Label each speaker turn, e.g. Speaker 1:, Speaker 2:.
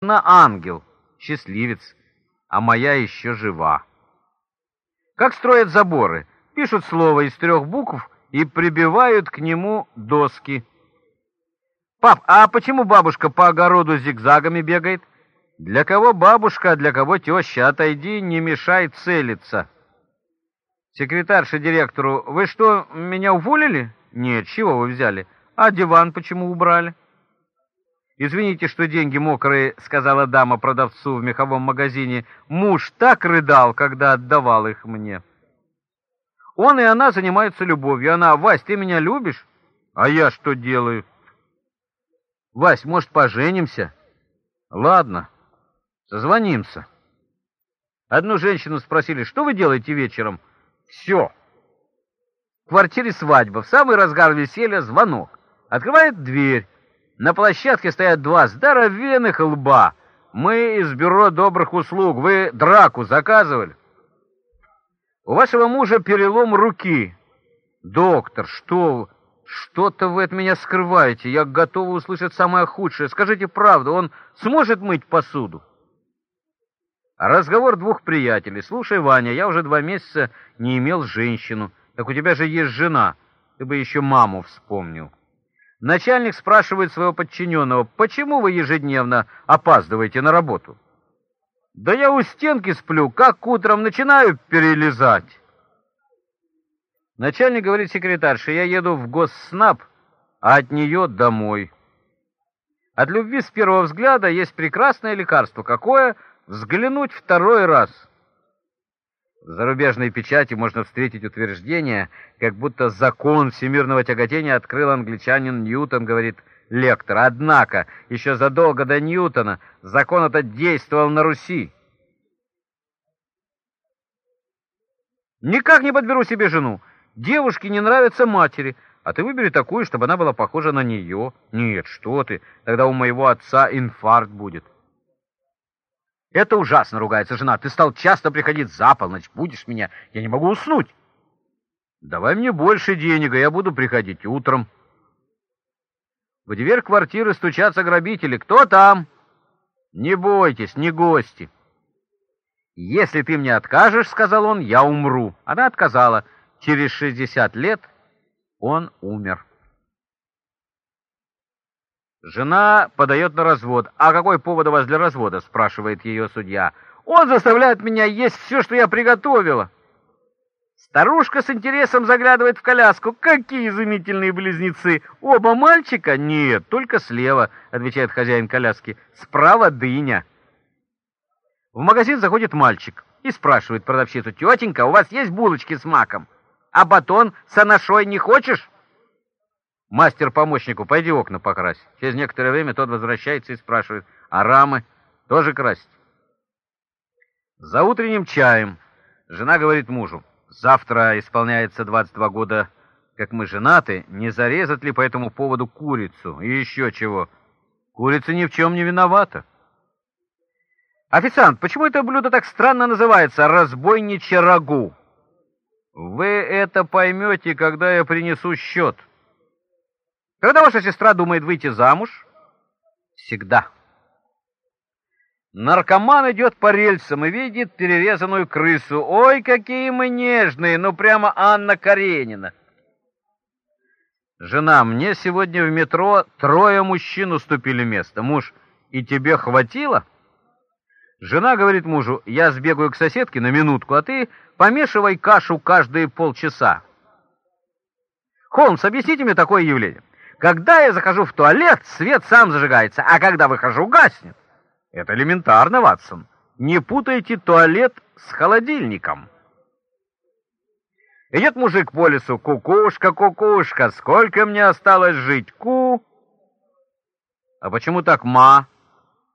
Speaker 1: на ангел, счастливец, а моя еще жива. Как строят заборы? Пишут слово из трех букв и прибивают к нему доски. Пап, а почему бабушка по огороду зигзагами бегает? Для кого бабушка, а для кого теща? Отойди, не мешай целиться. Секретарша директору, вы что, меня уволили? Нет, чего вы взяли? А диван почему убрали? «Извините, что деньги мокрые», — сказала дама продавцу в меховом магазине. «Муж так рыдал, когда отдавал их мне». Он и она занимаются любовью. Она, «Вась, ты меня любишь?» «А я что делаю?» «Вась, может, поженимся?» «Ладно, созвонимся». Одну женщину спросили, что вы делаете вечером? «Все». В квартире свадьба, в самый разгар веселья звонок. Открывает дверь. На площадке стоят два здоровенных лба. Мы из бюро добрых услуг. Вы драку заказывали? У вашего мужа перелом руки. Доктор, что Что-то вы от меня скрываете. Я готова услышать самое худшее. Скажите правду, он сможет мыть посуду? Разговор двух приятелей. Слушай, Ваня, я уже два месяца не имел женщину. Так у тебя же есть жена. Ты бы еще маму вспомнил. Начальник спрашивает своего подчиненного, почему вы ежедневно опаздываете на работу? Да я у стенки сплю, как утром начинаю перелезать. Начальник говорит секретарше, я еду в госснаб, а от нее домой. От любви с первого взгляда есть прекрасное лекарство. Какое? Взглянуть второй раз. В зарубежной печати можно встретить утверждение, как будто закон всемирного тяготения открыл англичанин Ньютон, говорит лектор. Однако, еще задолго до Ньютона закон этот действовал на Руси. Никак не подберу себе жену. Девушке не нравятся матери, а ты выбери такую, чтобы она была похожа на нее. Нет, что ты, тогда у моего отца инфаркт будет. Это ужасно, ругается жена. Ты стал часто приходить за полночь, будешь меня. Я не могу уснуть. Давай мне больше денег, а я буду приходить утром. В дверь квартиры стучатся грабители. Кто там? Не бойтесь, не гости. Если ты мне откажешь, сказал он, я умру. Она отказала. Через шестьдесят лет он умер. Жена подает на развод. «А какой повод у вас для развода?» — спрашивает ее судья. «Он заставляет меня есть все, что я приготовила». Старушка с интересом заглядывает в коляску. «Какие изумительные близнецы! Оба мальчика?» «Нет, только слева», — отвечает хозяин коляски. «Справа дыня». В магазин заходит мальчик и спрашивает продавщицу. «Тетенька, у вас есть булочки с маком? А батон с анашой не хочешь?» Мастер помощнику, пойди окна покрась. Через некоторое время тот возвращается и спрашивает, а рамы тоже красить? За утренним чаем жена говорит мужу, завтра исполняется 22 года, как мы женаты, не зарезать ли по этому поводу курицу и еще чего? Курица ни в чем не виновата. Официант, почему это блюдо так странно называется «разбойничье рагу»? Вы это поймете, когда я принесу счет. Когда ваша сестра думает выйти замуж? Всегда. Наркоман идет по рельсам и видит перерезанную крысу. Ой, какие мы нежные, ну прямо Анна Каренина. Жена, мне сегодня в метро трое мужчин уступили место. Муж, и тебе хватило? Жена говорит мужу, я сбегаю к соседке на минутку, а ты помешивай кашу каждые полчаса. Холмс, объясните мне такое явление. Когда я захожу в туалет, свет сам зажигается, а когда выхожу, гаснет. Это элементарно, Ватсон. Не путайте туалет с холодильником. Идет мужик по лесу. Кукушка, кукушка, сколько мне осталось жить? Ку. А почему так ма?